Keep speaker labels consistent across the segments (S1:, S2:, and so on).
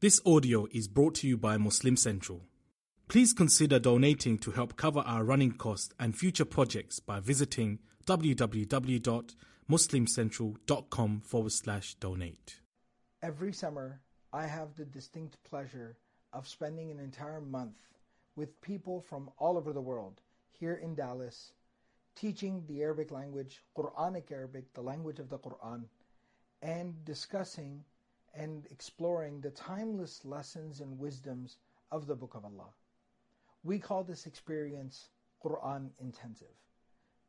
S1: This audio is brought to you by Muslim Central. Please consider donating to help cover our running costs and future projects by visiting www.muslimcentral.com forward slash donate.
S2: Every summer, I have the distinct pleasure of spending an entire month with people from all over the world here in Dallas, teaching the Arabic language, Quranic Arabic, the language of the Quran, and discussing and exploring the timeless lessons and wisdoms of the Book of Allah. We call this experience Quran Intensive.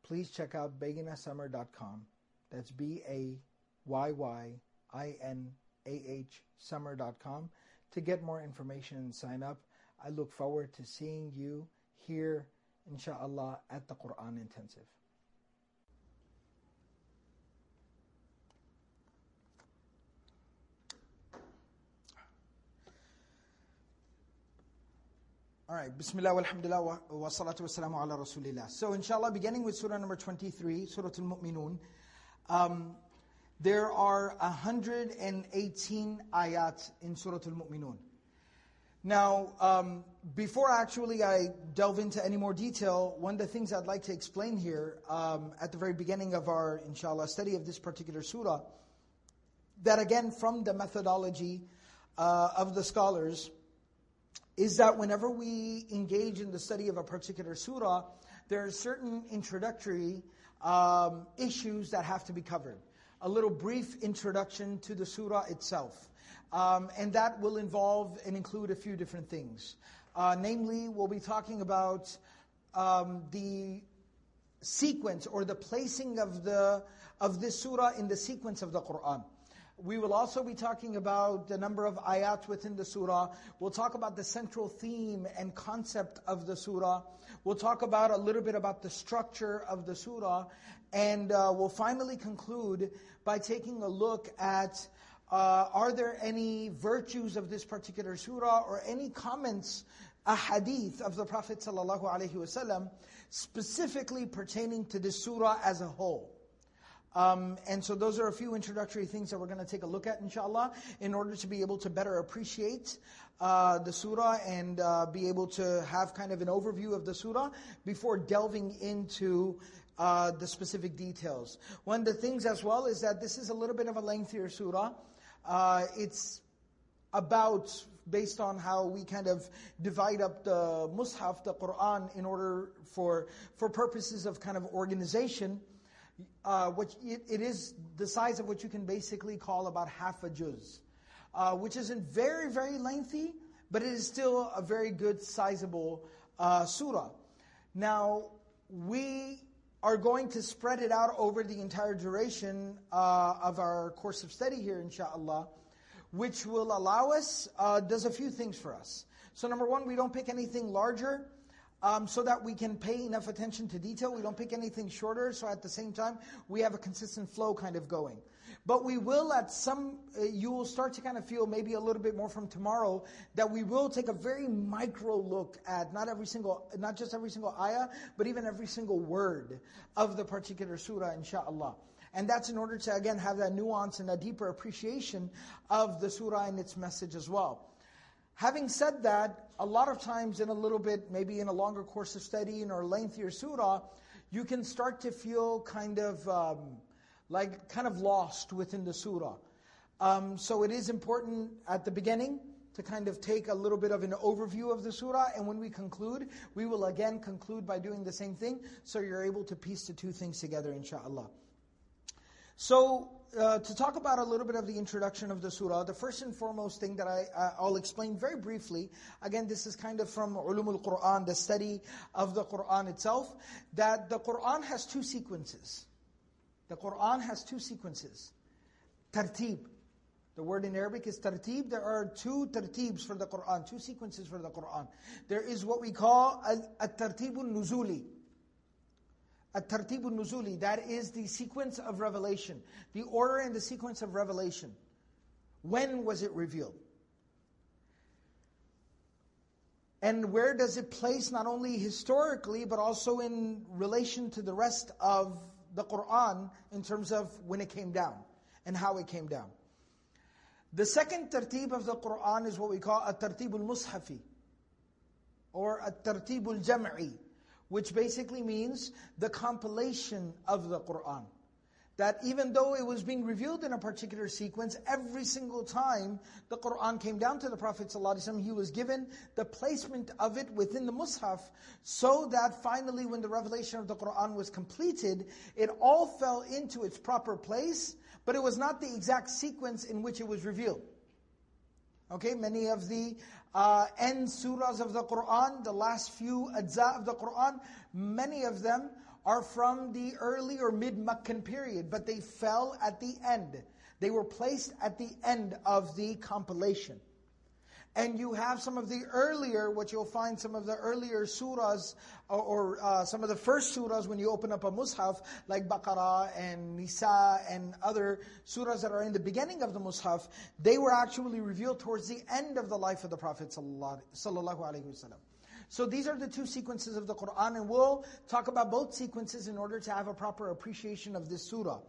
S2: Please check out bayyinahsummer.com. That's B A Y Y I N A H summer.com to get more information and sign up. I look forward to seeing you here, inshallah, at the Quran Intensive. All right, Bismillah walhamdulillah wa, wa salatu wassalamu ala rasulillah. So inshallah, beginning with surah number 23, Surah Al-Mu'minun, um, there are 118 ayat in Surah Al-Mu'minun. Now, um, before actually I delve into any more detail, one of the things I'd like to explain here um, at the very beginning of our, inshallah, study of this particular surah, that again, from the methodology uh, of the scholars, is that whenever we engage in the study of a particular surah, there are certain introductory um, issues that have to be covered. A little brief introduction to the surah itself. Um, and that will involve and include a few different things. Uh, namely, we'll be talking about um, the sequence or the placing of the of this surah in the sequence of the Quran. We will also be talking about the number of ayat within the surah. We'll talk about the central theme and concept of the surah. We'll talk about a little bit about the structure of the surah. And uh, we'll finally conclude by taking a look at uh, are there any virtues of this particular surah or any comments, a hadith of the Prophet ﷺ, specifically pertaining to this surah as a whole. Um, and so those are a few introductory things that we're going to take a look at, inshallah, in order to be able to better appreciate uh, the surah and uh, be able to have kind of an overview of the surah before delving into uh, the specific details. One of the things as well is that this is a little bit of a lengthier surah. Uh, it's about based on how we kind of divide up the mushaf, the Quran, in order for for purposes of kind of organization uh, which it, it is the size of what you can basically call about half a juz, uh, which isn't very, very lengthy, but it is still a very good, sizable uh, surah. Now, we are going to spread it out over the entire duration uh, of our course of study here, inshallah, which will allow us, uh, does a few things for us. So number one, we don't pick anything larger, um, so that we can pay enough attention to detail. We don't pick anything shorter, so at the same time, we have a consistent flow kind of going. But we will at some, uh, you will start to kind of feel maybe a little bit more from tomorrow, that we will take a very micro look at not every single, not just every single ayah, but even every single word of the particular surah, inshaAllah. And that's in order to, again, have that nuance and a deeper appreciation of the surah and its message as well. Having said that, a lot of times in a little bit, maybe in a longer course of studying or lengthier surah, you can start to feel kind of um, like kind of lost within the surah. Um, so it is important at the beginning to kind of take a little bit of an overview of the surah, and when we conclude, we will again conclude by doing the same thing, so you're able to piece the two things together, inshallah. So, uh, to talk about a little bit of the introduction of the surah, the first and foremost thing that I, I'll explain very briefly, again, this is kind of from Ulumul Quran, the study of the Quran itself, that the Quran has two sequences. The Quran has two sequences. Tartib. The word in Arabic is tartib. There are two tartibs for the Quran, two sequences for the Quran. There is what we call a-tartibun nuzuli. At-tartib nuzuli that is the sequence of revelation, the order and the sequence of revelation. When was it revealed? And where does it place not only historically, but also in relation to the rest of the Quran in terms of when it came down and how it came down. The second tartib of the Quran is what we call a tartib al-mushafi, or a tartib al-jam'i, which basically means the compilation of the Quran that even though it was being revealed in a particular sequence, every single time the Quran came down to the Prophet ﷺ, he was given the placement of it within the Mus'haf, so that finally when the revelation of the Quran was completed, it all fell into its proper place, but it was not the exact sequence in which it was revealed. Okay, many of the uh, end surahs of the Quran, the last few ajza of the Quran, many of them are from the early or mid-Meccan period, but they fell at the end. They were placed at the end of the compilation. And you have some of the earlier, what you'll find, some of the earlier surahs, or, or uh, some of the first surahs when you open up a mushaf, like Baqarah and Nisa and other surahs that are in the beginning of the mushaf, they were actually revealed towards the end of the life of the Prophet sallallahu alaihi wasallam. So these are the two sequences of the Qur'an, and we'll talk about both sequences in order to have a proper appreciation of this surah.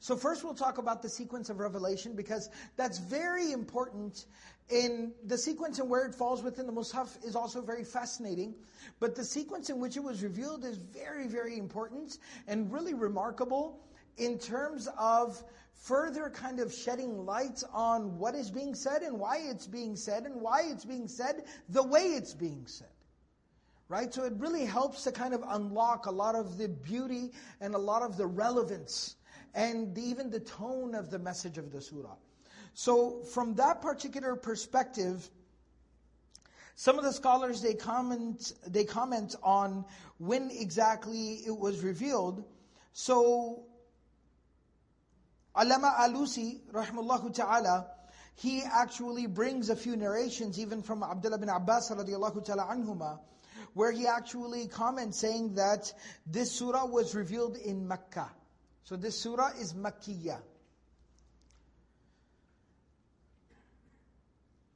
S2: So first we'll talk about the sequence of revelation because that's very important in the sequence and where it falls within the Mus'haf is also very fascinating. But the sequence in which it was revealed is very, very important and really remarkable in terms of further kind of shedding light on what is being said and why it's being said and why it's being said the way it's being said right? So it really helps to kind of unlock a lot of the beauty and a lot of the relevance and even the tone of the message of the surah. So from that particular perspective, some of the scholars they comment they comment on when exactly it was revealed. So Alama Alusi, rahmallahu ta'ala, he actually brings a few narrations even from Abdullah bin Abbas radiallahu ta'ala anhuma, where he actually comments saying that this surah was revealed in Mecca. So this surah is Makkiyah.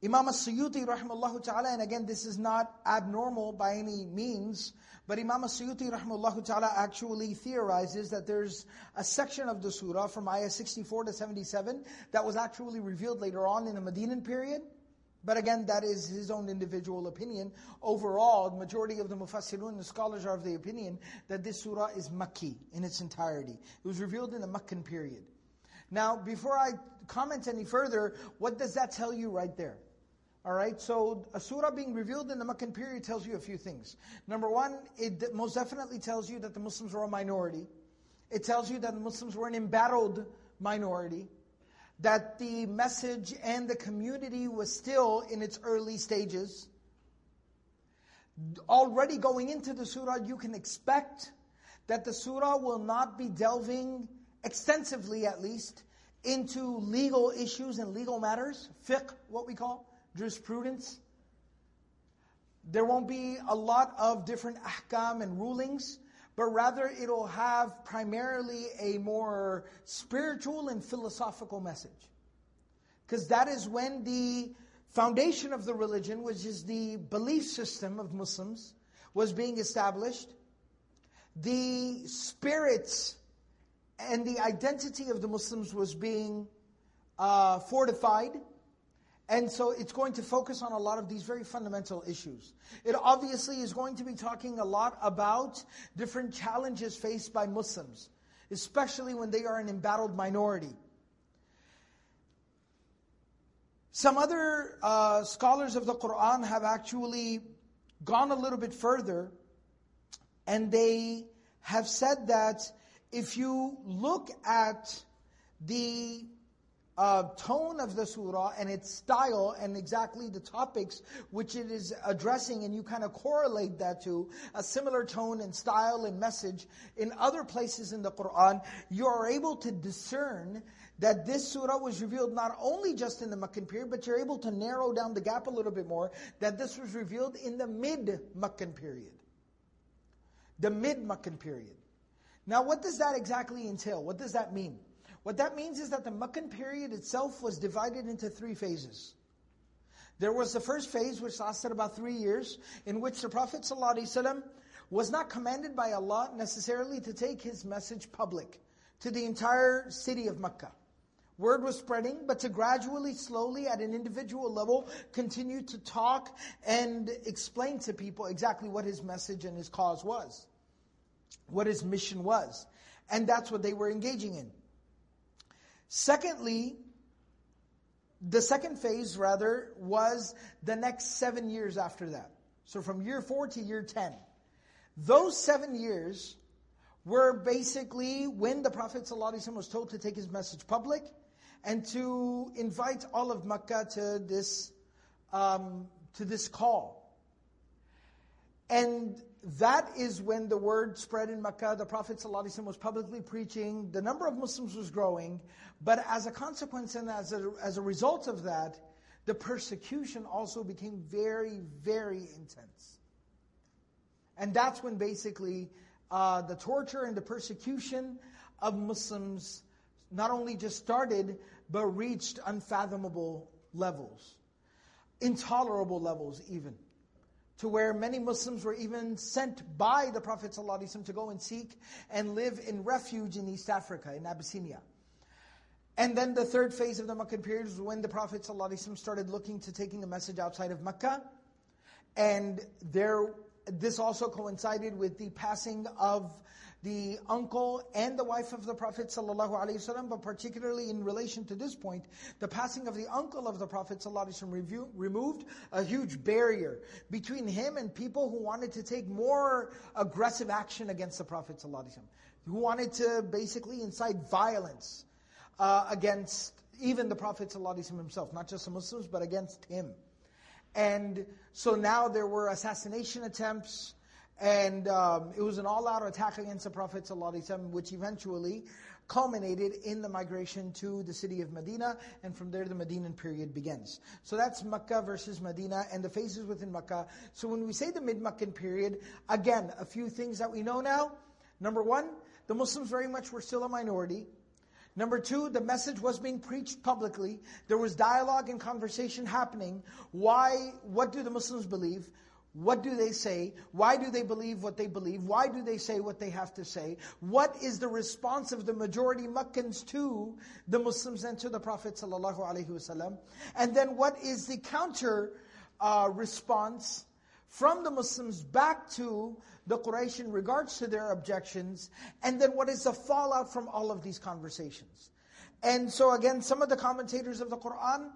S2: Imam As-Suyuti rahimahullah ta'ala, and again this is not abnormal by any means, but Imam As-Suyuti rahimahullah ta'ala actually theorizes that there's a section of the surah from ayah 64 to 77 that was actually revealed later on in the Medinan period, but again, that is his own individual opinion. Overall, the majority of the Mufassirun, the scholars are of the opinion that this surah is Makki in its entirety. It was revealed in the Meccan period. Now, before I comment any further, what does that tell you right there? Alright, so a surah being revealed in the Meccan period tells you a few things. Number one, it most definitely tells you that the Muslims were a minority. It tells you that the Muslims were an embattled minority that the message and the community was still in its early stages. Already going into the surah, you can expect that the surah will not be delving extensively at least into legal issues and legal matters, fiqh, what we call, jurisprudence. There won't be a lot of different ahkam and rulings but rather it'll have primarily a more spiritual and philosophical message. Because that is when the foundation of the religion, which is the belief system of Muslims, was being established. The spirits and the identity of the Muslims was being uh, fortified. And so it's going to focus on a lot of these very fundamental issues. It obviously is going to be talking a lot about different challenges faced by Muslims, especially when they are an embattled minority. Some other uh, scholars of the Quran have actually gone a little bit further, and they have said that if you look at the uh, tone of the surah and its style and exactly the topics which it is addressing, and you kind of correlate that to a similar tone and style and message in other places in the Quran, you are able to discern that this surah was revealed not only just in the Meccan period, but you're able to narrow down the gap a little bit more, that this was revealed in the mid-Meccan period. The mid-Meccan period. Now what does that exactly entail? What does that mean? What that means is that the Meccan period itself was divided into three phases. There was the first phase, which lasted about three years, in which the Prophet ﷺ was not commanded by Allah necessarily to take his message public to the entire city of Mecca. Word was spreading, but to gradually, slowly, at an individual level, continue to talk and explain to people exactly what his message and his cause was, what his mission was. And that's what they were engaging in. Secondly, the second phase, rather, was the next seven years after that. So from year four to year 10. Those seven years were basically when the Prophet ﷺ was told to take his message public and to invite all of Makkah to this, um, to this call. And that is when the word spread in Makkah. The Prophet ﷺ was publicly preaching. The number of Muslims was growing. But as a consequence and as a, as a result of that, the persecution also became very, very intense. And that's when basically uh, the torture and the persecution of Muslims not only just started, but reached unfathomable levels, intolerable levels even to where many Muslims were even sent by the Prophet ﷺ to go and seek and live in refuge in East Africa, in Abyssinia. And then the third phase of the Meccan period was when the Prophet ﷺ started looking to taking the message outside of Mecca. And there, this also coincided with the passing of the uncle and the wife of the Prophet ﷺ, but particularly in relation to this point, the passing of the uncle of the Prophet ﷺ removed a huge barrier between him and people who wanted to take more aggressive action against the Prophet ﷺ, who wanted to basically incite violence uh, against even the Prophet ﷺ himself, not just the Muslims, but against him. And so now there were assassination attempts, and um, it was an all-out attack against the Prophet ﷺ, which eventually culminated in the migration to the city of Medina, and from there the Medinan period begins. So that's Makkah versus Medina, and the phases within Makkah. So when we say the mid-Meccan period, again, a few things that we know now. Number one, the Muslims very much were still a minority. Number two, the message was being preached publicly. There was dialogue and conversation happening. Why, what do the Muslims believe? What do they say? Why do they believe what they believe? Why do they say what they have to say? What is the response of the majority Meccans to the Muslims and to the Prophet ﷺ? And then what is the counter uh, response from the Muslims back to the Quraysh in regards to their objections? And then what is the fallout from all of these conversations? And so again, some of the commentators of the Qur'an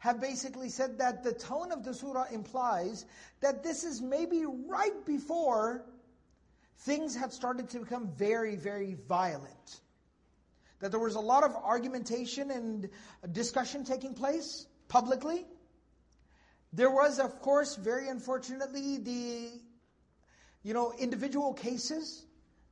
S2: have basically said that the tone of the surah implies that this is maybe right before things had started to become very, very violent. That there was a lot of argumentation and discussion taking place publicly. There was, of course, very unfortunately, the you know individual cases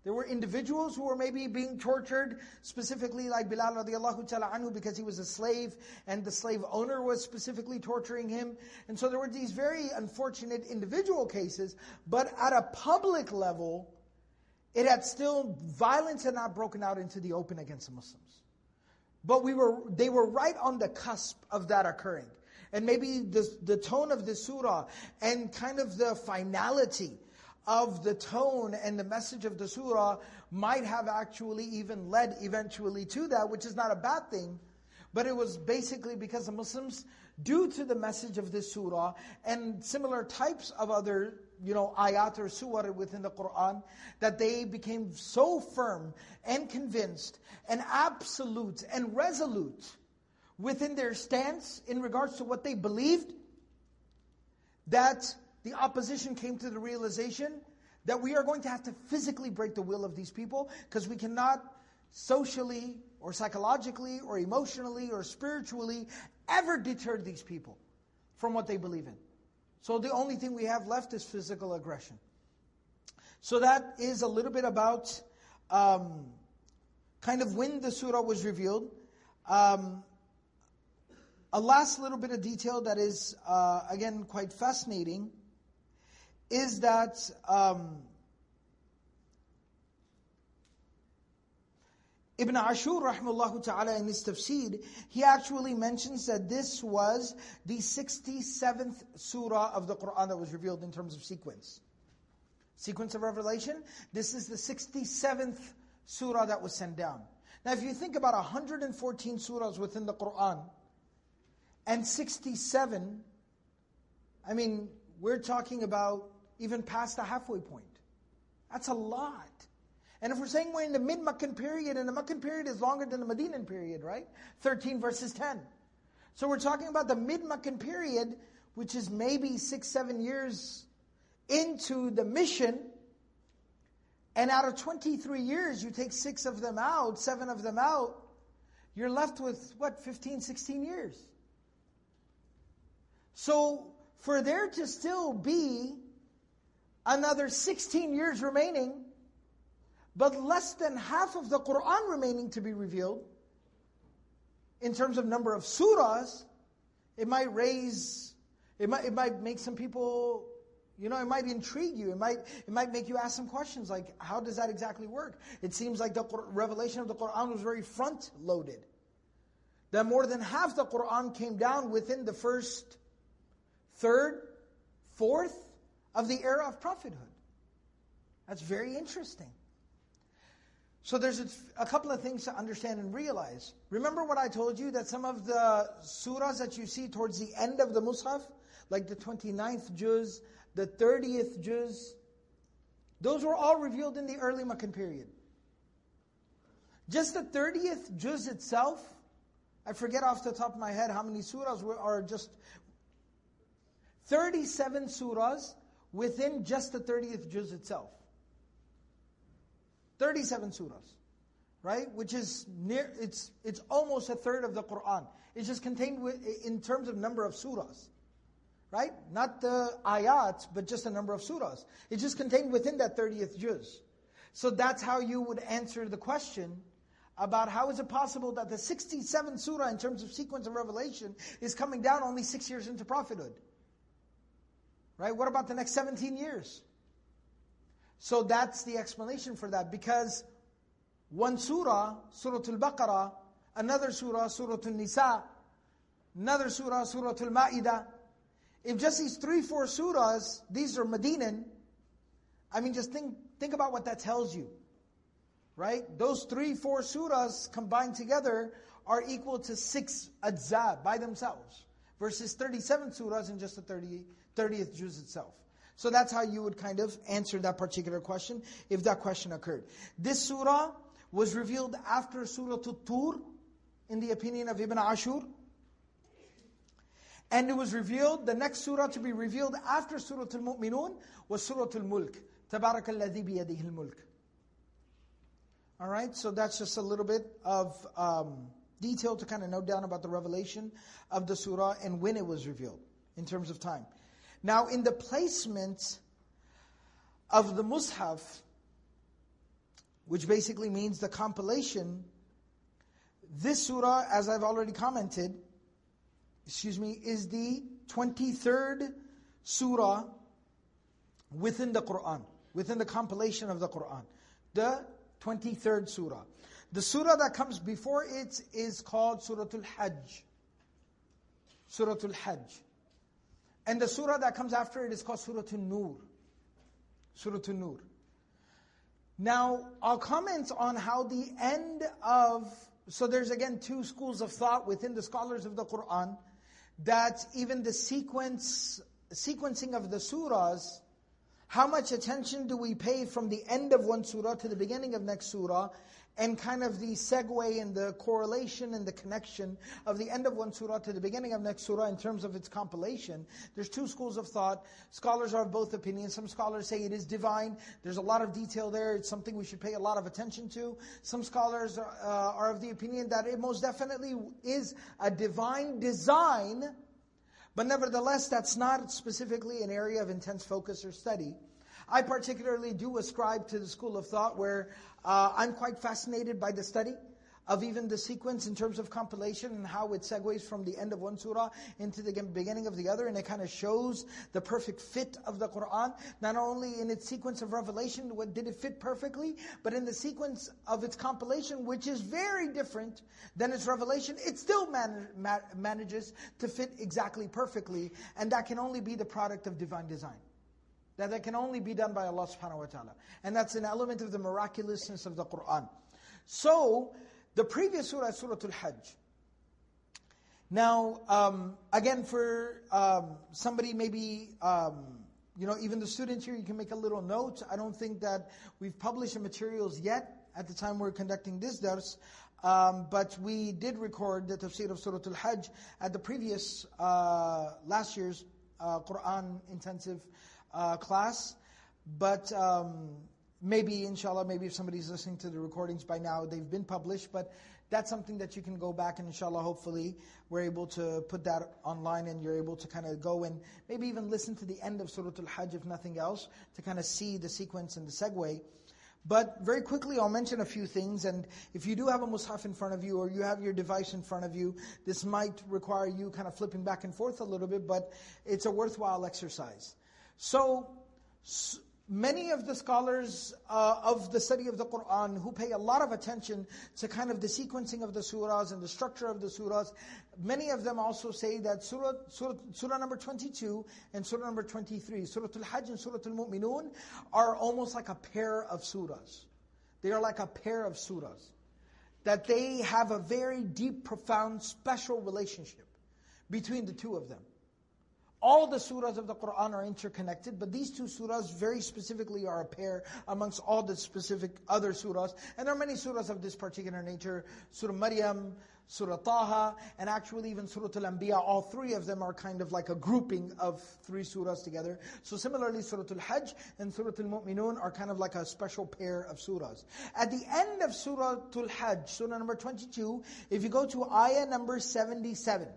S2: there were individuals who were maybe being tortured, specifically like Bilal radiallahu ta'ala anhu because he was a slave and the slave owner was specifically torturing him. And so there were these very unfortunate individual cases, but at a public level, it had still, violence had not broken out into the open against the Muslims. But we were, they were right on the cusp of that occurring. And maybe the, the tone of the surah and kind of the finality of the tone and the message of the surah might have actually even led eventually to that, which is not a bad thing. But it was basically because the Muslims, due to the message of this surah and similar types of other, you know, ayat or surah within the Qur'an, that they became so firm and convinced and absolute and resolute within their stance in regards to what they believed, that the opposition came to the realization that we are going to have to physically break the will of these people because we cannot socially or psychologically or emotionally or spiritually ever deter these people from what they believe in. So the only thing we have left is physical aggression. So that is a little bit about um, kind of when the surah was revealed. Um, a last little bit of detail that is, uh, again, quite fascinating is that um, Ibn Ashur rahimahullah ta'ala in his tafsir, he actually mentions that this was the 67th surah of the Quran that was revealed in terms of sequence. Sequence of revelation, this is the 67th surah that was sent down. Now, if you think about 114 surahs within the Quran and 67, I mean, we're talking about even past the halfway point. That's a lot. And if we're saying we're in the mid Meccan period, and the Meccan period is longer than the Medinan period, right? 13 verses 10. So we're talking about the mid Meccan period, which is maybe six, seven years into the mission. And out of 23 years, you take six of them out, seven of them out, you're left with what, 15, 16 years. So for there to still be another 16 years remaining, but less than half of the Quran remaining to be revealed, in terms of number of surahs, it might raise, it might, it might make some people, you know, it might intrigue you. It might, it might make you ask some questions like, how does that exactly work? It seems like the revelation of the Quran was very front loaded. That more than half the Quran came down within the first third, fourth of the era of prophethood. That's very interesting. So there's a, couple of things to understand and realize. Remember what I told you, that some of the surahs that you see towards the end of the Mus'haf, like the 29th juz, the 30th juz, those were all revealed in the early Meccan period. Just the 30th juz itself, I forget off the top of my head how many surahs were, are just 37 surahs within just the 30th juz itself. 37 surahs, right? Which is near, it's, it's almost a third of the Quran. It's just contained with, in terms of number of surahs, right? Not the ayat, but just the number of surahs. It's just contained within that 30th juz. So that's how you would answer the question about how is it possible that the 67th surah in terms of sequence of revelation is coming down only six years into prophethood. Right? What about the next 17 years? So that's the explanation for that. Because one surah, Surah Al-Baqarah, another surah, Surah Al-Nisa, another surah, Surah Al-Ma'idah, if just these three, four surahs, these are Medinan, I mean just think, think about what that tells you. Right? Those three, four surahs combined together are equal to six ajza by themselves. Versus 37 surahs in just the 30, 30th juz itself. So that's how you would kind of answer that particular question, if that question occurred. This surah was revealed after Surah Tur, in the opinion of Ibn Ashur. And it was revealed, the next surah to be revealed after Surah Al-Mu'minun was Surah Al-Mulk. تَبَارَكَ الَّذِي بِيَدِهِ الْمُلْكِ All right, so that's just a little bit of um, detail to kind of note down about the revelation of the surah and when it was revealed in terms of time. Now, in the placement of the Mus'haf, which basically means the compilation, this surah, as I've already commented, excuse me, is the 23rd surah within the Quran, within the compilation of the Quran. The 23rd surah. The surah that comes before it is called Surah Al-Hajj. Surah Al-Hajj. And the surah that comes after it is called Surah An-Nur. Surah An-Nur. Now, I'll comment on how the end of, so there's again two schools of thought within the scholars of the Quran, that even the sequence, sequencing of the surahs, how much attention do we pay from the end of one surah to the beginning of next surah, and kind of the segue and the correlation and the connection of the end of one surah to the beginning of next surah in terms of its compilation. There's two schools of thought. Scholars are of both opinions. Some scholars say it is divine. There's a lot of detail there. It's something we should pay a lot of attention to. Some scholars are, uh, are of the opinion that it most definitely is a divine design, but nevertheless, that's not specifically an area of intense focus or study. I particularly do ascribe to the school of thought where uh, I'm quite fascinated by the study of even the sequence in terms of compilation and how it segues from the end of one surah into the beginning of the other, and it kind of shows the perfect fit of the Qur'an, not only in its sequence of revelation, what did it fit perfectly, but in the sequence of its compilation, which is very different than its revelation, it still man manages to fit exactly perfectly, and that can only be the product of divine design. That that can only be done by Allah subhanahu wa ta'ala. And that's an element of the miraculousness of the Qur'an. So, The previous surah Surah Al-Hajj. Now, um, again, for um, somebody maybe, um, you know, even the students here, you can make a little note. I don't think that we've published the materials yet at the time we're conducting this dars, um, but we did record the tafsir of Surah Al-Hajj at the previous, uh, last year's uh, Quran intensive uh, class. But um, maybe, inshallah, maybe if somebody's listening to the recordings by now, they've been published. But that's something that you can go back and inshallah, hopefully, we're able to put that online and you're able to kind of go and maybe even listen to the end of Surah Al-Hajj, if nothing else, to kind of see the sequence and the segue. But very quickly, I'll mention a few things. And if you do have a mushaf in front of you or you have your device in front of you, this might require you kind of flipping back and forth a little bit, but it's a worthwhile exercise. So, many of the scholars uh, of the study of the Quran who pay a lot of attention to kind of the sequencing of the surahs and the structure of the surahs, many of them also say that surah, surah, surah number 22 and surah number 23, Surah Al-Hajj and Surah Al-Mu'minun, are almost like a pair of surahs. They are like a pair of surahs. That they have a very deep, profound, special relationship between the two of them. All the surahs of the Quran are interconnected, but these two surahs very specifically are a pair amongst all the specific other surahs. And there are many surahs of this particular nature. Surah Maryam, Surah Taha, and actually even Surah Al-Anbiya, all three of them are kind of like a grouping of three surahs together. So similarly, Surah Al-Hajj and Surah Al-Mu'minun are kind of like a special pair of surahs. At the end of Surah Al-Hajj, Surah number 22, if you go to ayah number 77,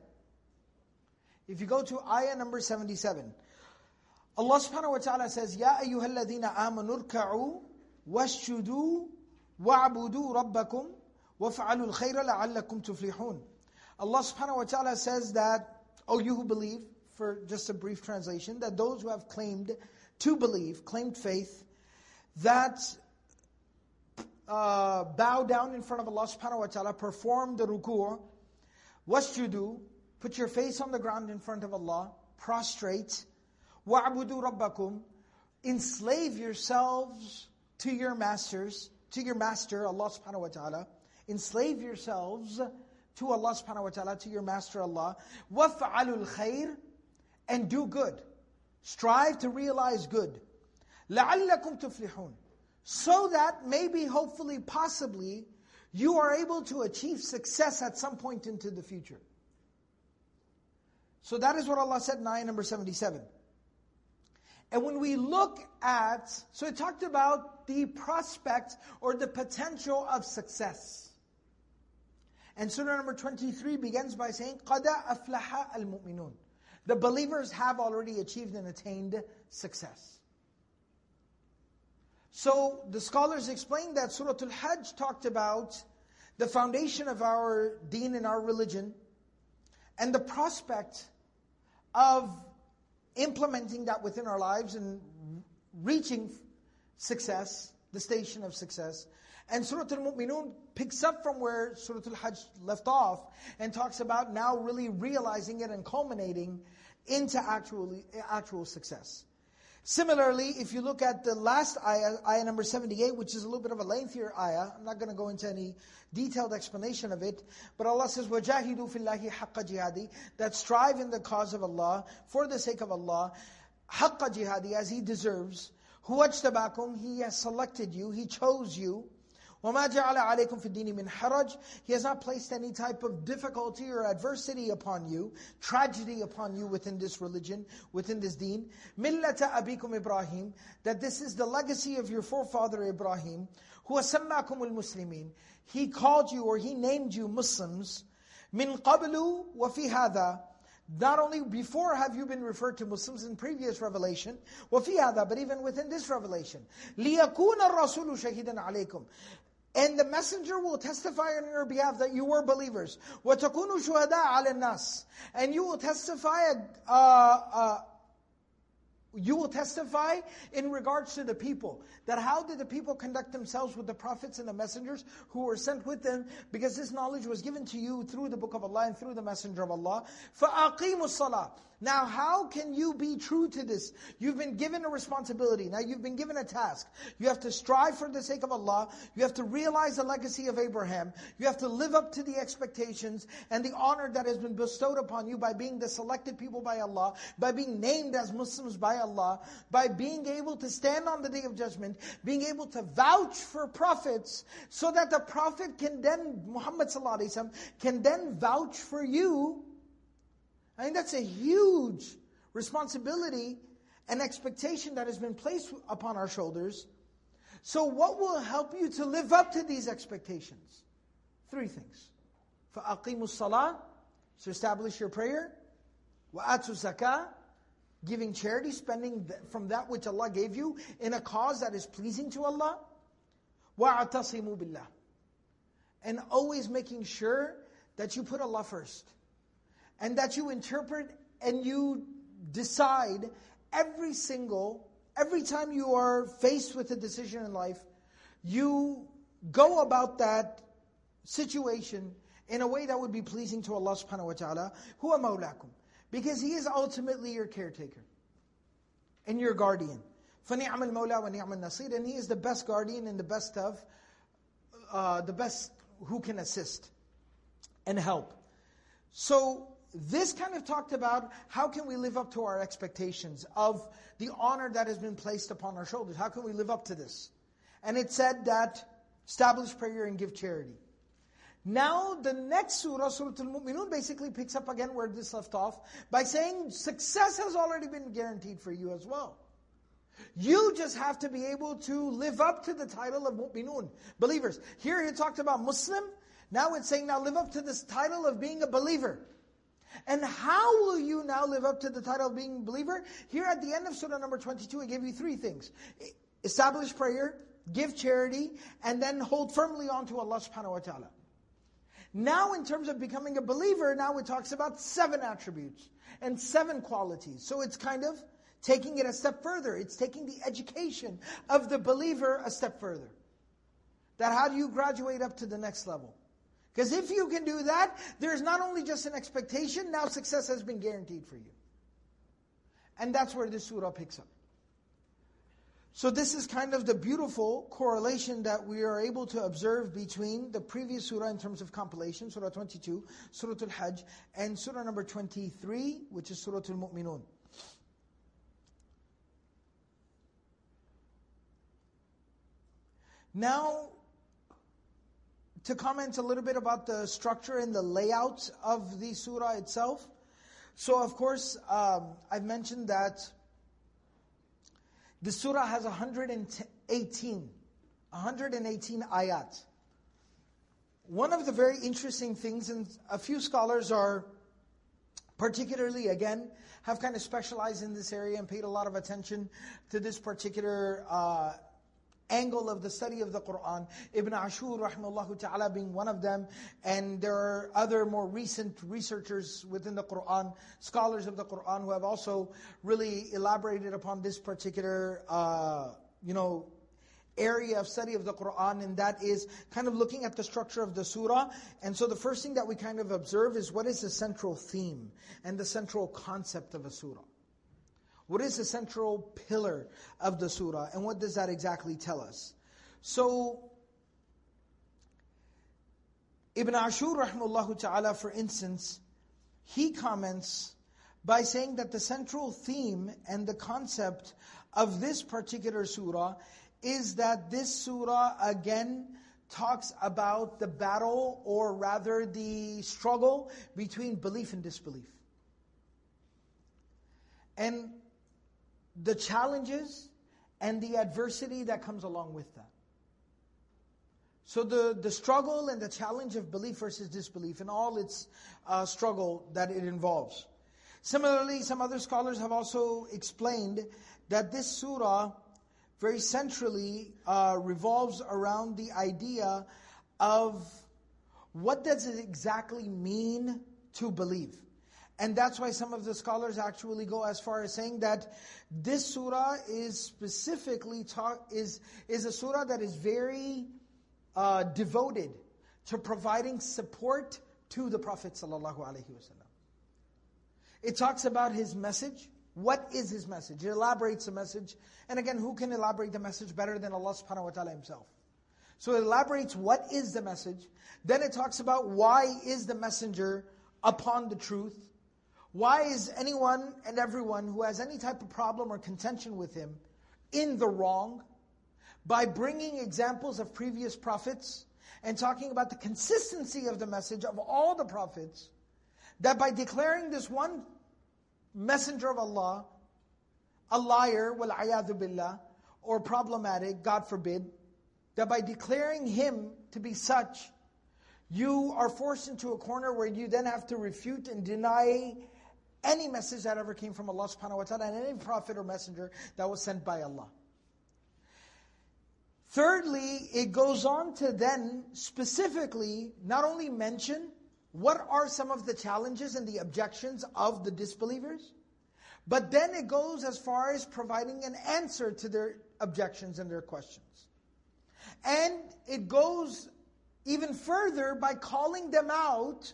S2: if you go to ayah number 77, Allah subhanahu wa ta'ala says, Ya ayyuhalladhina amanu rka'u wasjudu wa'budu rabbakum waf'alu al-khayra la'allakum tuflihun. Allah subhanahu wa ta'ala says that, O you who believe, for just a brief translation, that those who have claimed to believe, claimed faith, that uh, bow down in front of Allah subhanahu wa ta'ala, perform the ruku', wasjudu, Put your face on the ground in front of Allah, prostrate. وَعْبُدُوا رَبَّكُمْ Enslave yourselves to your masters, to your master, Allah subhanahu wa ta'ala. Enslave yourselves to Allah subhanahu wa ta'ala, to your master Allah. وَفْعَلُوا الْخَيْرِ And do good. Strive to realize good. لَعَلَّكُمْ تُفْلِحُونَ So that maybe, hopefully, possibly, you are able to achieve success at some point into the future. So that is what Allah said in ayah number 77. And when we look at, so it talked about the prospect or the potential of success. And surah number 23 begins by saying, قَدَ أَفْلَحَ الْمُؤْمِنُونَ The believers have already achieved and attained success. So the scholars explain that Surah Al-Hajj talked about the foundation of our deen and our religion, and the prospect of implementing that within our lives and reaching success, the station of success. And Surah Al-Mu'minun picks up from where Surah Al-Hajj left off and talks about now really realizing it and culminating into actually, actual success. Similarly, if you look at the last ayah, ayah number 78, which is a little bit of a lengthier ayah, I'm not going to go into any detailed explanation of it, but Allah says, وَجَاهِدُوا فِي اللَّهِ حَقَّ جِهَادِ That strive in the cause of Allah, for the sake of Allah, حَقَّ جِهَادِ, as He deserves. هُوَ اجْتَبَاكُمْ He has selected you, He chose you. وَمَا جَعَلَ عَلَيْكُمْ فِي الدِّينِ مِنْ حَرَجٍ He has not placed any type of difficulty or adversity upon you, tragedy upon you within this religion, within this deen. مِلَّةَ أَبِيكُمْ Ibrahim That this is the legacy of your forefather Ibrahim, who سَمَّاكُمُ الْمُسْلِمِينَ He called you or He named you Muslims. مِنْ قَبْلُ وَفِي هَذَا not only before have you been referred to Muslims in previous revelation, وَفِي هَذَا But even within this revelation. لِيَكُونَ الرَّسُولُ شَهِدًا عَلَيْكُمْ and the messenger will testify on your behalf that you were believers. وَتَكُونُوا شُهَدَاءَ عَلَى النَّاسِ And you will testify uh, uh, you will testify in regards to the people. That how did the people conduct themselves with the prophets and the messengers who were sent with them? Because this knowledge was given to you through the book of Allah and through the messenger of Allah. فَأَقِيمُوا الصَّلَاةِ now, how can you be true to this? You've been given a responsibility. Now, you've been given a task. You have to strive for the sake of Allah. You have to realize the legacy of Abraham. You have to live up to the expectations and the honor that has been bestowed upon you by being the selected people by Allah, by being named as Muslims by Allah, by being able to stand on the day of judgment, being able to vouch for prophets, so that the prophet can then, Muhammad can then vouch for you I think that's a huge responsibility and expectation that has been placed upon our shoulders. So what will help you to live up to these expectations? Three things. فَأَقِيمُوا الصَّلَاةِ So establish your prayer. وَآتُوا الزَّكَاةِ Giving charity, spending from that which Allah gave you in a cause that is pleasing to Allah. وَاعْتَصِمُوا بِاللَّهِ And always making sure that you put Allah first and that you interpret and you decide every single, every time you are faced with a decision in life, you go about that situation in a way that would be pleasing to Allah subhanahu wa ta'ala, huwa mawlakum. Because He is ultimately your caretaker and your guardian. فَنِعْمَ الْمَوْلَى وَنِعْمَ النَّصِيرُ And He is the best guardian and the best of, uh, the best who can assist and help. So, this kind of talked about how can we live up to our expectations of the honor that has been placed upon our shoulders. How can we live up to this? And it said that establish prayer and give charity. Now the next surah, Surah Al-Mu'minun, basically picks up again where this left off by saying success has already been guaranteed for you as well. You just have to be able to live up to the title of Mu'minun, believers. Here he talked about Muslim, now it's saying now live up to this title of being a believer. And how will you now live up to the title of being a believer? Here at the end of surah number 22, I gave you three things. Establish prayer, give charity, and then hold firmly on to Allah subhanahu wa ta'ala. Now in terms of becoming a believer, now it talks about seven attributes and seven qualities. So it's kind of taking it a step further. It's taking the education of the believer a step further. That how do you graduate up to the next level? Because if you can do that, there's not only just an expectation, now success has been guaranteed for you. And that's where this surah picks up. So this is kind of the beautiful correlation that we are able to observe between the previous surah in terms of compilation, surah 22, surah al-Hajj, and surah number 23, which is surah al-Mu'minun. Now, to comment a little bit about the structure and the layout of the surah itself. So of course, um, I've mentioned that the surah has 118, 118 ayat. One of the very interesting things, and a few scholars are particularly, again, have kind of specialized in this area and paid a lot of attention to this particular uh, angle of the study of the Qur'an. Ibn Ashur, rahimahullah ta'ala, being one of them. And there are other more recent researchers within the Qur'an, scholars of the Qur'an, who have also really elaborated upon this particular, uh, you know, area of study of the Qur'an, and that is kind of looking at the structure of the surah. And so the first thing that we kind of observe is what is the central theme and the central concept of a surah. What is the central pillar of the surah? And what does that exactly tell us? So, Ibn Ashur rahimahullah ta'ala, for instance, he comments by saying that the central theme and the concept of this particular surah is that this surah again talks about the battle or rather the struggle between belief and disbelief. And the challenges and the adversity that comes along with that. So the, the struggle and the challenge of belief versus disbelief and all its uh, struggle that it involves. Similarly, some other scholars have also explained that this surah very centrally uh, revolves around the idea of what does it exactly mean to believe. And that's why some of the scholars actually go as far as saying that this surah is specifically talk, is, is a surah that is very uh, devoted to providing support to the Prophet ﷺ. It talks about his message. What is his message? It elaborates the message. And again, who can elaborate the message better than Allah subhanahu wa ta'ala himself? So it elaborates what is the message. Then it talks about why is the messenger upon the truth. Why is anyone and everyone who has any type of problem or contention with him in the wrong? By bringing examples of previous prophets and talking about the consistency of the message of all the prophets, that by declaring this one messenger of Allah, a liar, wal billah, or problematic, God forbid, that by declaring him to be such, you are forced into a corner where you then have to refute and deny any message that ever came from Allah subhanahu wa ta'ala and any prophet or messenger that was sent by Allah. Thirdly, it goes on to then specifically not only mention what are some of the challenges and the objections of the disbelievers, but then it goes as far as providing an answer to their objections and their questions. And it goes even further by calling them out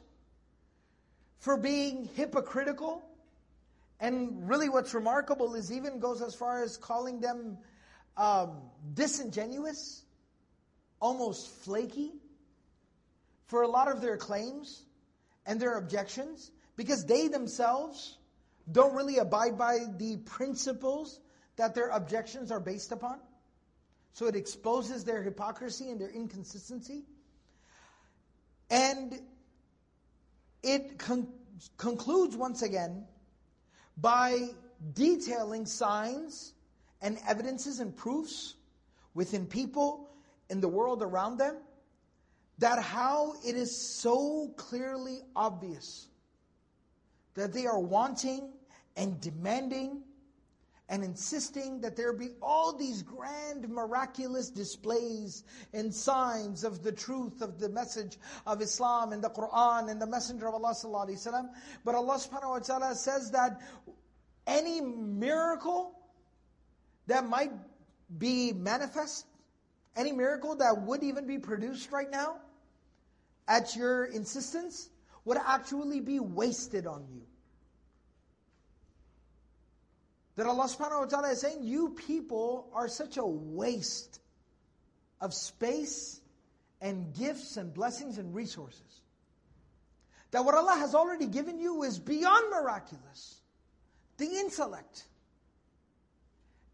S2: for being hypocritical. And really, what's remarkable is even goes as far as calling them um, disingenuous, almost flaky, for a lot of their claims and their objections, because they themselves don't really abide by the principles that their objections are based upon. So it exposes their hypocrisy and their inconsistency. And it con- concludes once again by detailing signs and evidences and proofs within people in the world around them that how it is so clearly obvious that they are wanting and demanding and insisting that there be all these grand miraculous displays and signs of the truth of the message of Islam and the Quran and the Messenger of Allah sallallahu alaihi wasallam. But Allah subhanahu wa ta'ala says that any miracle that might be manifest, any miracle that would even be produced right now at your insistence would actually be wasted on you. That Allah subhanahu wa ta'ala is saying, you people are such a waste of space and gifts and blessings and resources. That what Allah has already given you is beyond miraculous. The intellect,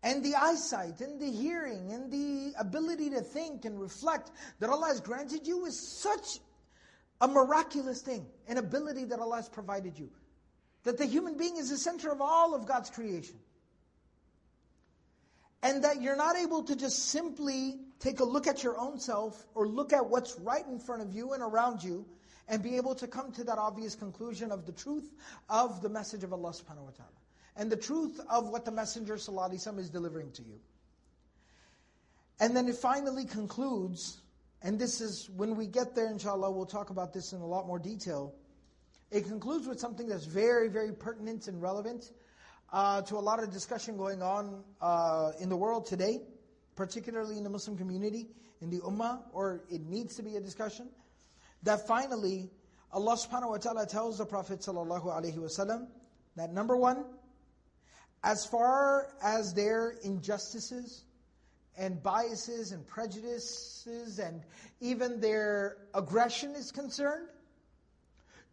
S2: and the eyesight, and the hearing, and the ability to think and reflect that Allah has granted you is such a miraculous thing, an ability that Allah has provided you. That the human being is the center of all of God's creation. And that you're not able to just simply take a look at your own self or look at what's right in front of you and around you and be able to come to that obvious conclusion of the truth of the message of Allah subhanahu wa ta'ala. And the truth of what the Messenger ﷺ is delivering to you. And then it finally concludes, and this is when we get there, inshallah, we'll talk about this in a lot more detail. It concludes with something that's very, very pertinent and relevant uh, to a lot of discussion going on uh, in the world today, particularly in the Muslim community, in the Ummah, or it needs to be a discussion. That finally, Allah subhanahu wa ta'ala tells the Prophet sallallahu alaihi wasallam that number one, as far as their injustices and biases and prejudices and even their aggression is concerned,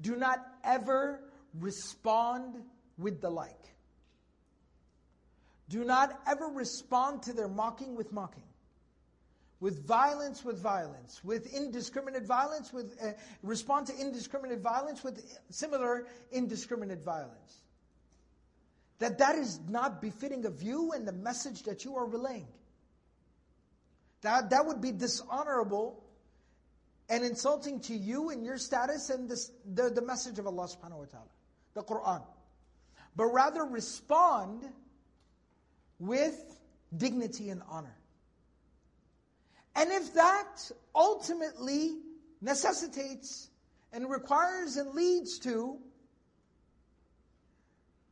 S2: do not ever respond with the like. Do not ever respond to their mocking with mocking. With violence with violence. With indiscriminate violence, with uh, respond to indiscriminate violence with similar indiscriminate violence. That that is not befitting of you and the message that you are relaying. That, that would be dishonorable and insulting to you and your status and this, the, the message of Allah subhanahu wa ta'ala, the Quran. But rather respond with dignity and honor. And if that ultimately necessitates and requires and leads to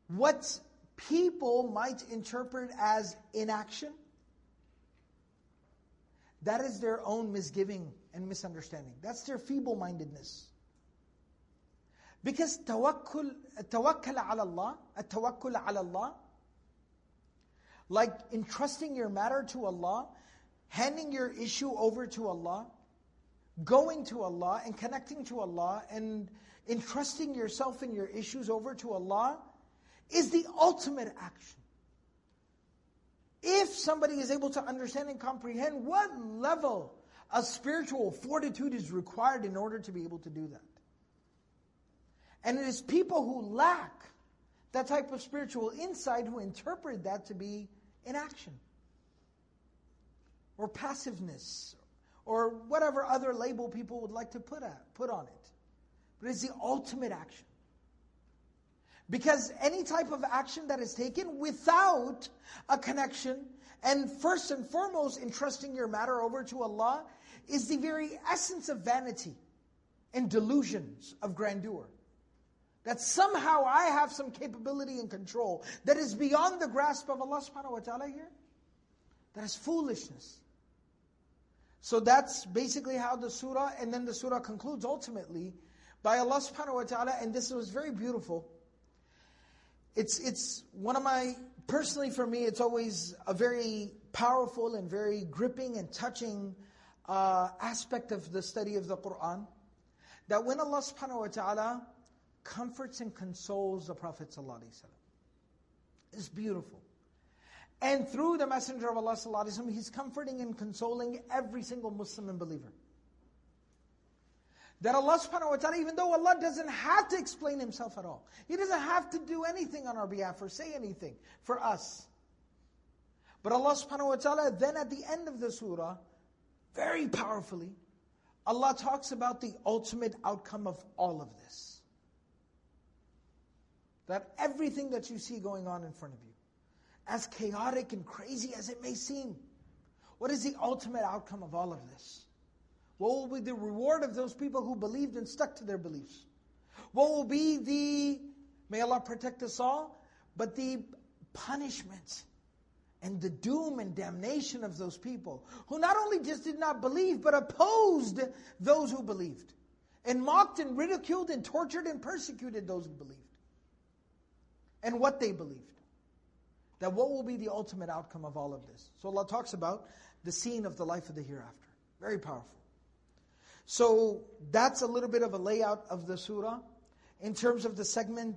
S2: what people might interpret as inaction, that is their own misgiving and misunderstanding. That's their feeble mindedness. Because tawakkul, tawakkul ala Allah, tawakkul ala Allah, like entrusting your matter to Allah, handing your issue over to Allah, going to Allah and connecting to Allah and entrusting yourself and your issues over to Allah is the ultimate action. If somebody is able to understand and comprehend what level of spiritual fortitude is required in order to be able to do that. And it is people who lack that type of spiritual insight who interpret that to be inaction or passiveness or whatever other label people would like to put, at, put on it. But it's the ultimate action. Because any type of action that is taken without a connection, and first and foremost, entrusting your matter over to Allah, is the very essence of vanity and delusions of grandeur. That somehow I have some capability and control that is beyond the grasp of Allah subhanahu wa ta'ala here. That is foolishness. So that's basically how the surah, and then the surah concludes ultimately by Allah subhanahu wa ta'ala, and this was very beautiful. It's, it's one of my, personally for me, it's always a very powerful and very gripping and touching uh, aspect of the study of the Quran. That when Allah subhanahu wa ta'ala comforts and consoles the Prophet ﷺ. It's beautiful. And through the Messenger of Allah ﷺ, he's comforting and consoling every single Muslim and believer. That Allah subhanahu wa ta'ala, even though Allah doesn't have to explain Himself at all, He doesn't have to do anything on our behalf or say anything for us. But Allah subhanahu wa ta'ala, then at the end of the surah, very powerfully, Allah talks about the ultimate outcome of all of this. That everything that you see going on in front of you, as chaotic and crazy as it may seem, what is the ultimate outcome of all of this? What will be the reward of those people who believed and stuck to their beliefs? What will be the, may Allah protect us all, but the punishment and the doom and damnation of those people who not only just did not believe, but opposed those who believed, and mocked and ridiculed and tortured and persecuted those who believed, and what they believed that what will be the ultimate outcome of all of this. So Allah talks about the scene of the life of the hereafter. Very powerful. So that's a little bit of a layout of the surah. In terms of the segment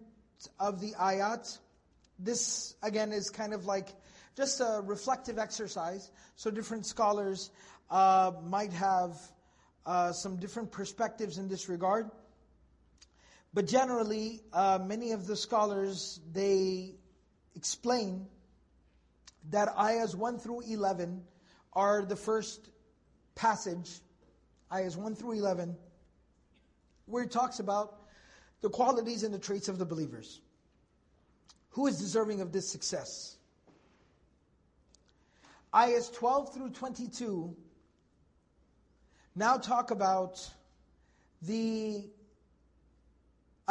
S2: of the ayat, this again is kind of like just a reflective exercise. So different scholars uh, might have uh, some different perspectives in this regard. But generally, uh, many of the scholars, they explain that ayahs 1 through 11 are the first passage, ayahs 1 through 11, where it talks about the qualities and the traits of the believers. Who is deserving of this success? Ayahs 12 through 22 now talk about the,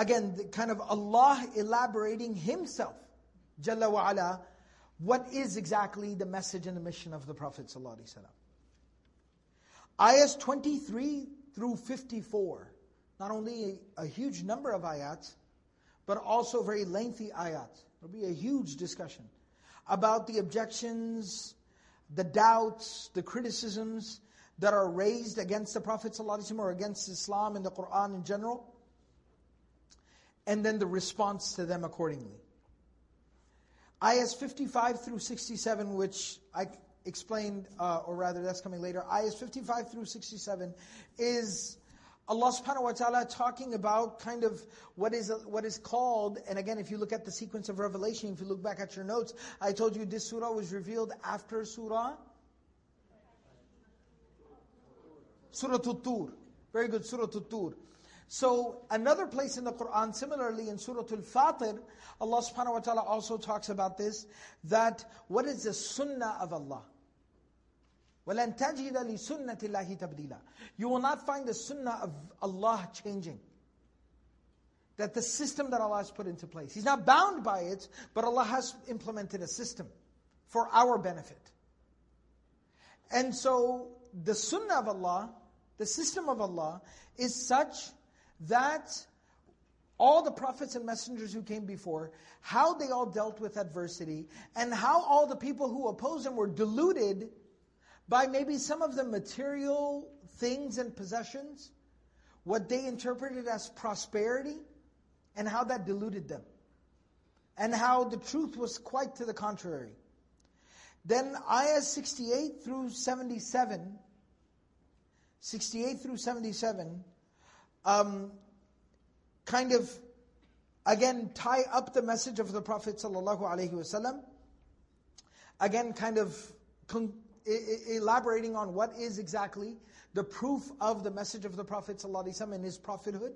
S2: again, the kind of Allah elaborating Himself Jalla wa ala, what is exactly the message and the mission of the Prophet ﷺ. Ayahs 23 through 54, not only a, a huge number of ayats, but also very lengthy ayats. There'll be a huge discussion about the objections, the doubts, the criticisms that are raised against the Prophet ﷺ or against Islam and the Quran in general, and then the response to them accordingly. Ayahs 55 through 67, which I explained, uh, or rather that's coming later. Ayahs 55 through 67 is Allah subhanahu wa ta'ala talking about kind of what is what is called, and again, if you look at the sequence of revelation, if you look back at your notes, I told you this surah was revealed after surah. Surah Tur. Very good, Surah Tur. So another place in the Quran, similarly in Surah Al-Fatir, Allah subhanahu wa ta'ala also talks about this, that what is the sunnah of Allah? وَلَن تَجِدَ لِسُنَّةِ اللَّهِ تَبْدِيلًا You will not find the sunnah of Allah changing. That the system that Allah has put into place. He's not bound by it, but Allah has implemented a system for our benefit. And so, the sunnah of Allah, the system of Allah, is such that all the prophets and messengers who came before, how they all dealt with adversity, and how all the people who opposed them were deluded by maybe some of the material things and possessions, what they interpreted as prosperity, and how that deluded them. And how the truth was quite to the contrary. Then ayahs 68 through 77, 68 through 77, um, kind of, again, tie up the message of the Prophet ﷺ. Again, kind of con- elaborating on what is exactly the proof of the message of the Prophet ﷺ and his prophethood.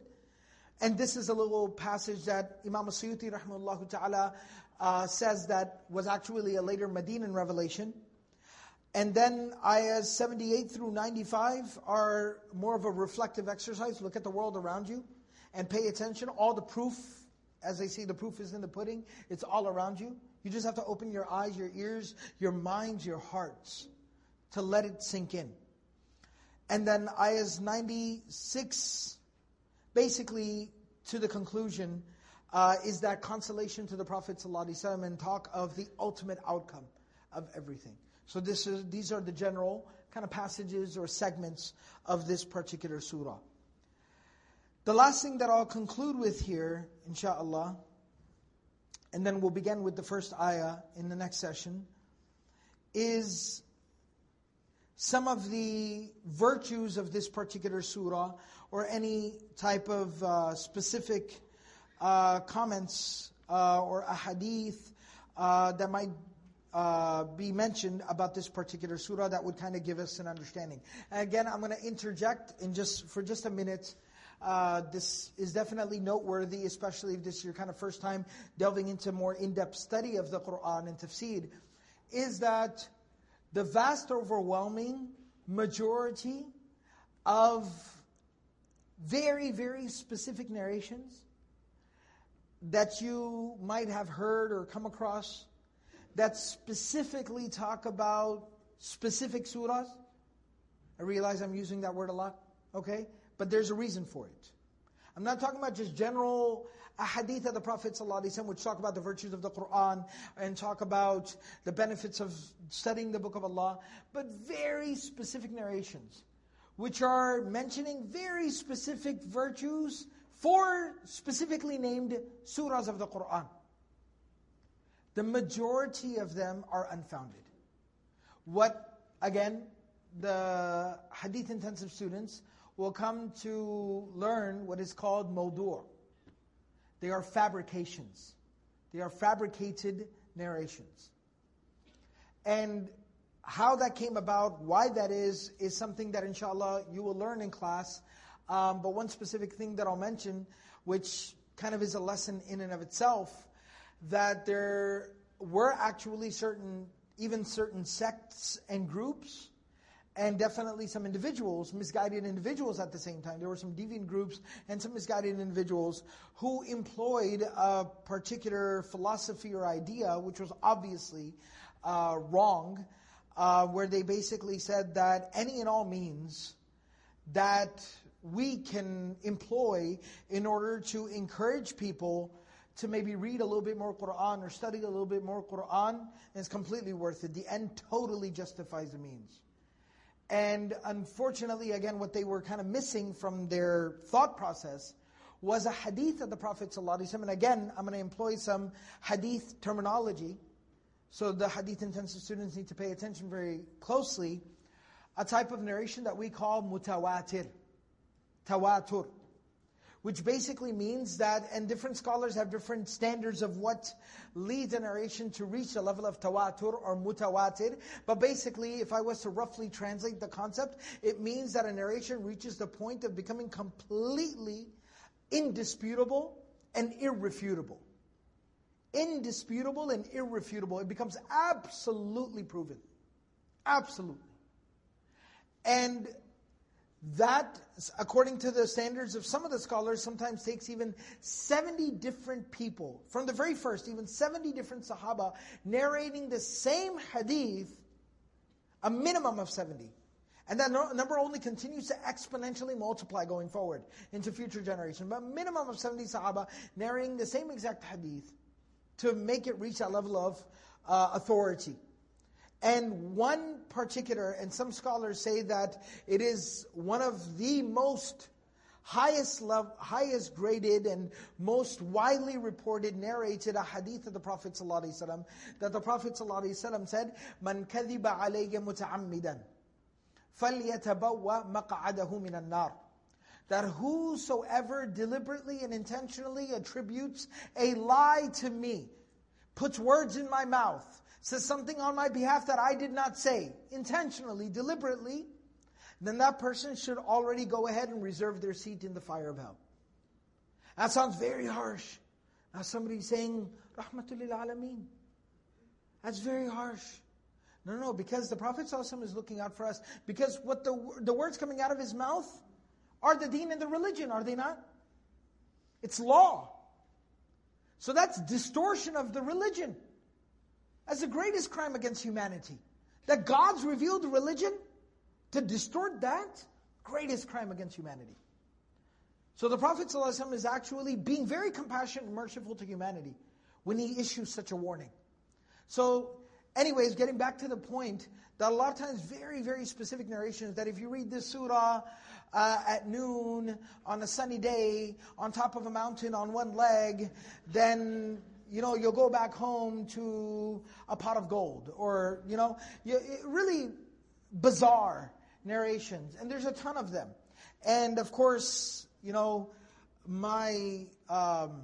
S2: And this is a little passage that Imam Suyuti rahimahullah ta'ala uh, says that was actually a later Medinan revelation. And then ayahs 78 through 95 are more of a reflective exercise. Look at the world around you and pay attention. All the proof, as they say, the proof is in the pudding. It's all around you. You just have to open your eyes, your ears, your minds, your hearts to let it sink in. And then ayahs 96, basically to the conclusion, uh, is that consolation to the Prophet ﷺ and talk of the ultimate outcome of everything. So this is, these are the general kind of passages or segments of this particular surah. The last thing that I'll conclude with here, inshallah, and then we'll begin with the first ayah in the next session, is some of the virtues of this particular surah or any type of uh, specific uh, comments uh, or a hadith uh, that might uh, be mentioned about this particular surah that would kind of give us an understanding. And again, I'm going to interject in just for just a minute uh, this is definitely noteworthy, especially if this is your kind of first time delving into more in-depth study of the Quran and tafsir, is that the vast overwhelming majority of very, very specific narrations that you might have heard or come across that specifically talk about specific surahs. I realize I'm using that word a lot, okay? but there's a reason for it. I'm not talking about just general hadith of the Prophet ﷺ, which talk about the virtues of the Quran and talk about the benefits of studying the Book of Allah, but very specific narrations, which are mentioning very specific virtues for specifically named surahs of the Quran. The majority of them are unfounded. What, again, the hadith intensive students will come to learn what is called mawdu'. They are fabrications. They are fabricated narrations. And how that came about, why that is, is something that inshallah you will learn in class. Um, but one specific thing that I'll mention, which kind of is a lesson in and of itself, that there were actually certain, even certain sects and groups and definitely some individuals, misguided individuals at the same time. There were some deviant groups and some misguided individuals who employed a particular philosophy or idea, which was obviously uh, wrong, uh, where they basically said that any and all means that we can employ in order to encourage people to maybe read a little bit more Quran or study a little bit more Quran is completely worth it. The end totally justifies the means. And unfortunately, again, what they were kind of missing from their thought process was a hadith of the Prophet ﷺ. And again, I'm going to employ some hadith terminology. So the hadith intensive students need to pay attention very closely. A type of narration that we call mutawatir. Tawatur which basically means that, and different scholars have different standards of what leads a narration to reach the level of tawatur or mutawatir. But basically, if I was to roughly translate the concept, it means that a narration reaches the point of becoming completely indisputable and irrefutable. Indisputable and irrefutable. It becomes absolutely proven. Absolutely. And that, according to the standards of some of the scholars, sometimes takes even 70 different people, from the very first, even 70 different Sahaba, narrating the same hadith, a minimum of 70. And that number only continues to exponentially multiply going forward into future generations. But minimum of 70 Sahaba narrating the same exact hadith to make it reach that level of uh, authority. And one particular, and some scholars say that it is one of the most highest love, highest graded and most widely reported narrated a hadith of the Prophet ﷺ that the Prophet ﷺ said, "Man kadhiba alayya muta'ammidan, falyatabawwa maq'adahu minan nar." That whosoever deliberately and intentionally attributes a lie to me, puts words in my mouth, says something on my behalf that I did not say, intentionally, deliberately, then that person should already go ahead and reserve their seat in the fire of hell. That sounds very harsh. Now somebody's saying, Rahmatul Alameen. That's very harsh. No, no, because the Prophet ﷺ is looking out for us. Because what the, the words coming out of his mouth are the deen and the religion, are they not? It's law. So that's distortion of the religion. That's the greatest crime against humanity. That God's revealed religion to distort that, greatest crime against humanity. So the Prophet ﷺ is actually being very compassionate and merciful to humanity when he issues such a warning. So anyways, getting back to the point, that a lot of times very, very specific narrations that if you read this surah uh, at noon, on a sunny day, on top of a mountain on one leg, then you know, you'll go back home to a pot of gold. Or, you know, you, really bizarre narrations, and there's a ton of them. And of course, you know, my um,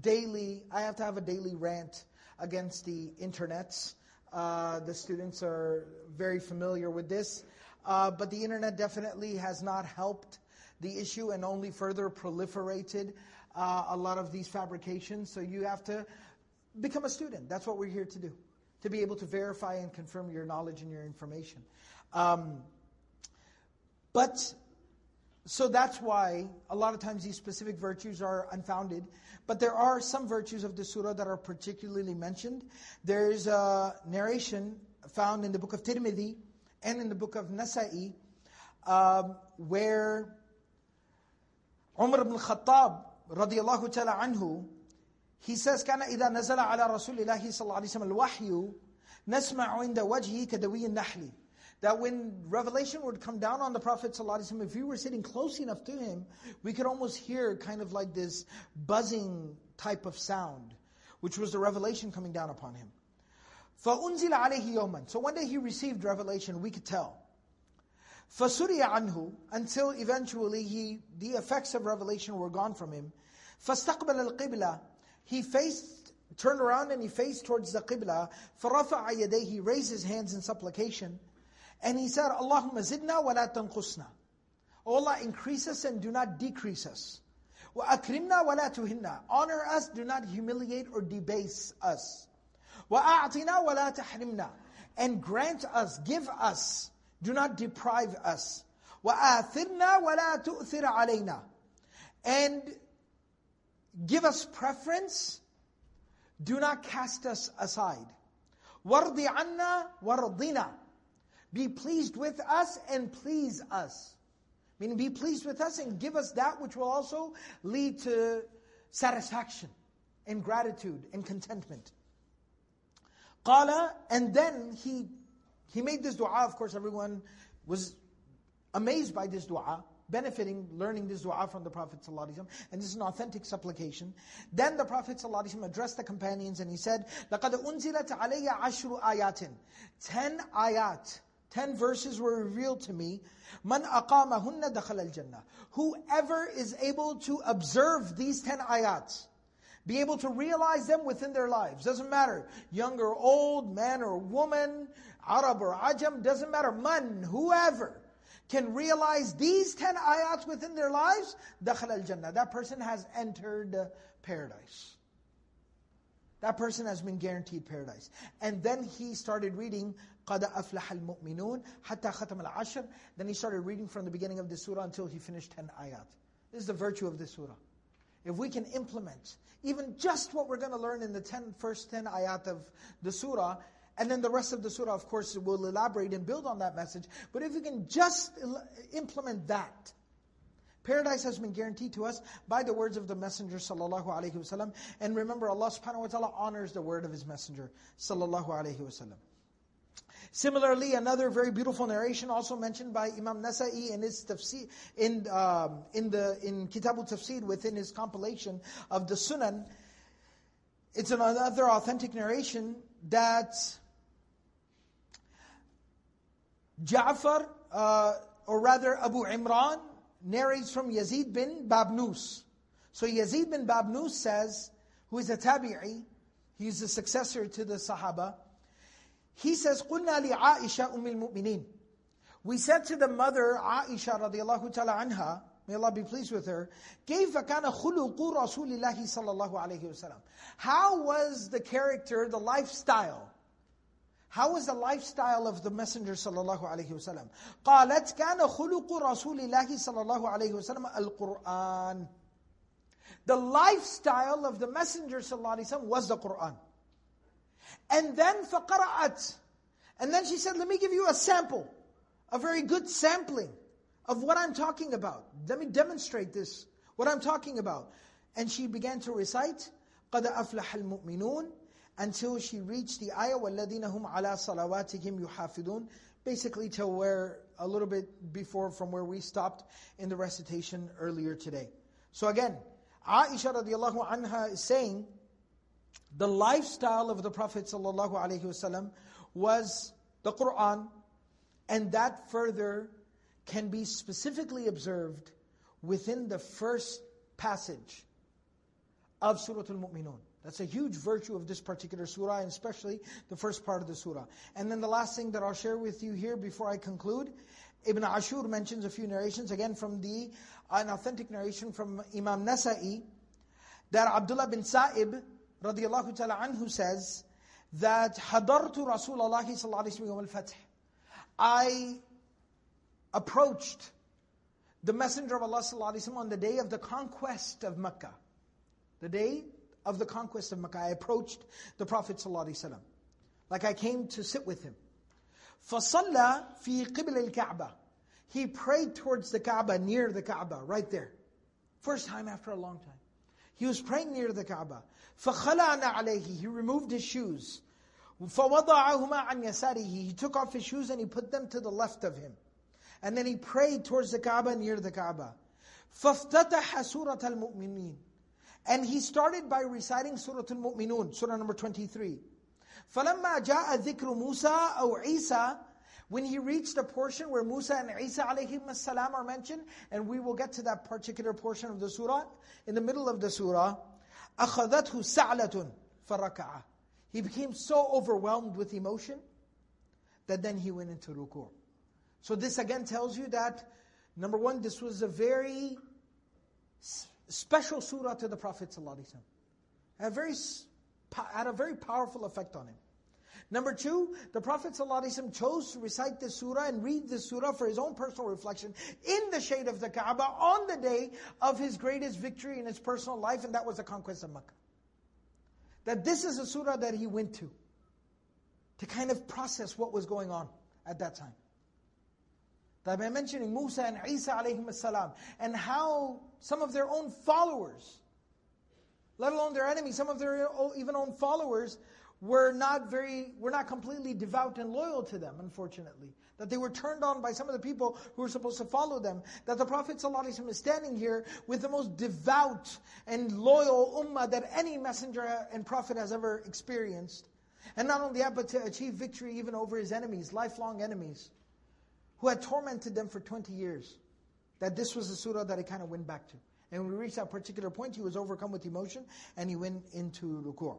S2: daily, I have to have a daily rant against the internets. Uh, the students are very familiar with this. Uh, but the internet definitely has not helped the issue and only further proliferated uh, a lot of these fabrications. So you have to become a student. That's what we're here to do. To be able to verify and confirm your knowledge and your information. Um, but, so that's why a lot of times these specific virtues are unfounded. But there are some virtues of the surah that are particularly mentioned. There's a narration found in the book of Tirmidhi and in the book of Nasa'i um, where Umar ibn Khattab radiallahu ta'ala anhu, he says, كان إذا نزل على رسول الله صلى الله عليه وسلم الوحي نسمع عند وجهه كدوي النحل that when revelation would come down on the Prophet ﷺ, if we were sitting close enough to him, we could almost hear kind of like this buzzing type of sound, which was the revelation coming down upon him. فَأُنزِلَ عَلَيْهِ يَوْمًا So one day he received revelation, we could tell. فَسُرِيَ عَنْهُ Until eventually he, the effects of revelation were gone from him. فَاسْتَقْبَلَ الْقِبْلَةِ He faced, turned around and he faced towards the qibla. فَرَفَعَ يَدَيْهِ He raised his hands in supplication. And he said, Allahumma zidna wa la tanqusna. Oh Allah, increase us and do not decrease us. Wa akrimna wa la tuhinna. Honor us, do not humiliate or debase us. Wa a'tina wa la tahrimna. And grant us, give us, do not deprive us. Wa la tu'thir alayna. And give us preference, do not cast us aside. Wardi anna wardina. Be pleased with us and please us. Meaning be pleased with us and give us that which will also lead to satisfaction and gratitude and contentment. Qala, and then he he made this dua, of course everyone was amazed by this dua, benefiting, learning this dua from the Prophet ﷺ, and this is an authentic supplication. Then the Prophet ﷺ addressed the companions and he said, لَقَدْ أُنزِلَتْ عَلَيَّ عَشْرُ آيَاتٍ Ten ayat Ten verses were revealed to me. Man aqamahunna dakhal al-jannah. Whoever is able to observe these ten ayats, be able to realize them within their lives. Doesn't matter, young or old, man or woman, Arab or Ajam, doesn't matter. Man, whoever can realize these ten ayats within their lives, dakhal al-jannah. That person has entered paradise. That person has been guaranteed paradise. And then he started reading قَدْ أَفْلَحَ الْمُؤْمِنُونَ حَتَّى خَتَمَ الْعَشْرِ Then he started reading from the beginning of the surah until he finished 10 ayat. This is the virtue of this surah. If we can implement even just what we're going to learn in the 10, first 10 ayat of the surah, and then the rest of the surah, of course, will elaborate and build on that message. But if you can just implement that, paradise has been guaranteed to us by the words of the Messenger sallallahu alaihi wasallam. And remember, Allah subhanahu wa taala honors the word of His Messenger sallallahu alaihi wasallam. Similarly, another very beautiful narration also mentioned by Imam Nasa'i in his tafsir, in, um, in the in Kitab al-Tafsir within his compilation of the Sunan. It's another authentic narration that Ja'far, uh, or rather Abu Imran, narrates from Yazid bin Babnus. So Yazid bin Babnus says, who is a tabi'i, he's the successor to the Sahaba, he says, قُلْنَا لِعَائِشَةُ أُمِّ الْمُؤْمِنِينَ We said to the mother, Aisha radiallahu ta'ala anha, may Allah be pleased with her, كيف كان خلق رسول الله صلى الله عليه وسلم How was the character, the lifestyle, how was the lifestyle of the Messenger صلى الله عليه وسلم قالت كان خلق رسول الله صلى الله عليه وسلم القرآن The lifestyle of the Messenger صلى الله عليه وسلم was the Quran. And then فقرأت. And then she said, let me give you a sample, a very good sampling of what I'm talking about. Let me demonstrate this, what I'm talking about. And she began to recite, قَدْ أَفْلَحَ الْمُؤْمِنُونَ until she reached the ayah وَالَّذِينَ هُمْ عَلَى صَلَوَاتِهِمْ يُحَافِظُونَ Basically to where, a little bit before from where we stopped in the recitation earlier today. So again, Aisha radiallahu anha is saying, the lifestyle of the Prophet ﷺ was the Qur'an, and that further can be specifically observed within the first passage of Surah Al-Mu'minun. That's a huge virtue of this particular surah, and especially the first part of the surah. And then the last thing that I'll share with you here before I conclude, Ibn Ashur mentions a few narrations, again from the, an authentic narration from Imam Nasa'i, that Abdullah bin Sa'ib, radiallahu ta'ala anhu says, that حضرت رسول الله صلى الله عليه وسلم الفتح. I approached the Messenger of Allah صلى الله عليه وسلم on the day of the conquest of Mecca. The day of the conquest of Mecca, I approached the Prophet ﷺ. Like I came to sit with him. فَصَلَّى فِي قِبْلِ الْكَعْبَةِ He prayed towards the Kaaba, near the Kaaba, right there. First time after a long time. He was praying near the Kaaba. فَخَلَعْنَ عَلَيْهِ He removed his shoes. فَوَضَعَهُمَا عَنْ يَسَارِهِ He took off his shoes and he put them to the left of him. And then he prayed towards the Kaaba, near the Kaaba. فَافْتَتَحَ سُورَةَ الْمُؤْمِنِينَ and he started by reciting Surah Al-Mu'minun, Surah number 23. فَلَمَّا جَاءَ ذِكْرُ مُوسَى أو عِيسَى When he reached a portion where Musa and Isa alayhim salam are mentioned, and we will get to that particular portion of the surah, in the middle of the surah, أَخَذَتْهُ سَعْلَةٌ فَرَكَعَ He became so overwhelmed with emotion, that then he went into ruku'. So this again tells you that, number one, this was a very special surah to the Prophet ﷺ. Had, very, had a very powerful effect on him. Number two, the Prophet ﷺ chose to recite this surah and read this surah for his own personal reflection in the shade of the Kaaba on the day of his greatest victory in his personal life, and that was the conquest of Makkah. That this is a surah that he went to, to kind of process what was going on at that time that by mentioning Musa and Isa alayhim salam, and how some of their own followers, let alone their enemies, some of their even own followers were not very, were not completely devout and loyal to them, unfortunately. That they were turned on by some of the people who were supposed to follow them. That the Prophet ﷺ is standing here with the most devout and loyal ummah that any messenger and prophet has ever experienced. And not only that, but to achieve victory even over his enemies, lifelong enemies who had tormented them for 20 years. That this was the surah that he kind of went back to. And when we reached that particular point, he was overcome with emotion and he went into ruku'.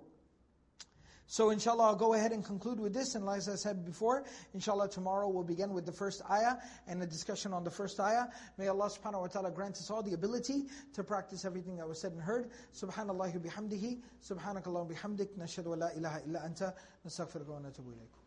S2: So inshallah, I'll go ahead and conclude with this. And as I said before, inshallah, tomorrow we'll begin with the first ayah and a discussion on the first ayah. May Allah subhanahu wa ta'ala grant us all the ability to practice everything that was said and heard. Subhanallah bihamdihi, subhanakallah bihamdik, nashadu wa la ilaha illa anta, nastaghfiruka wa natubu ilaykum.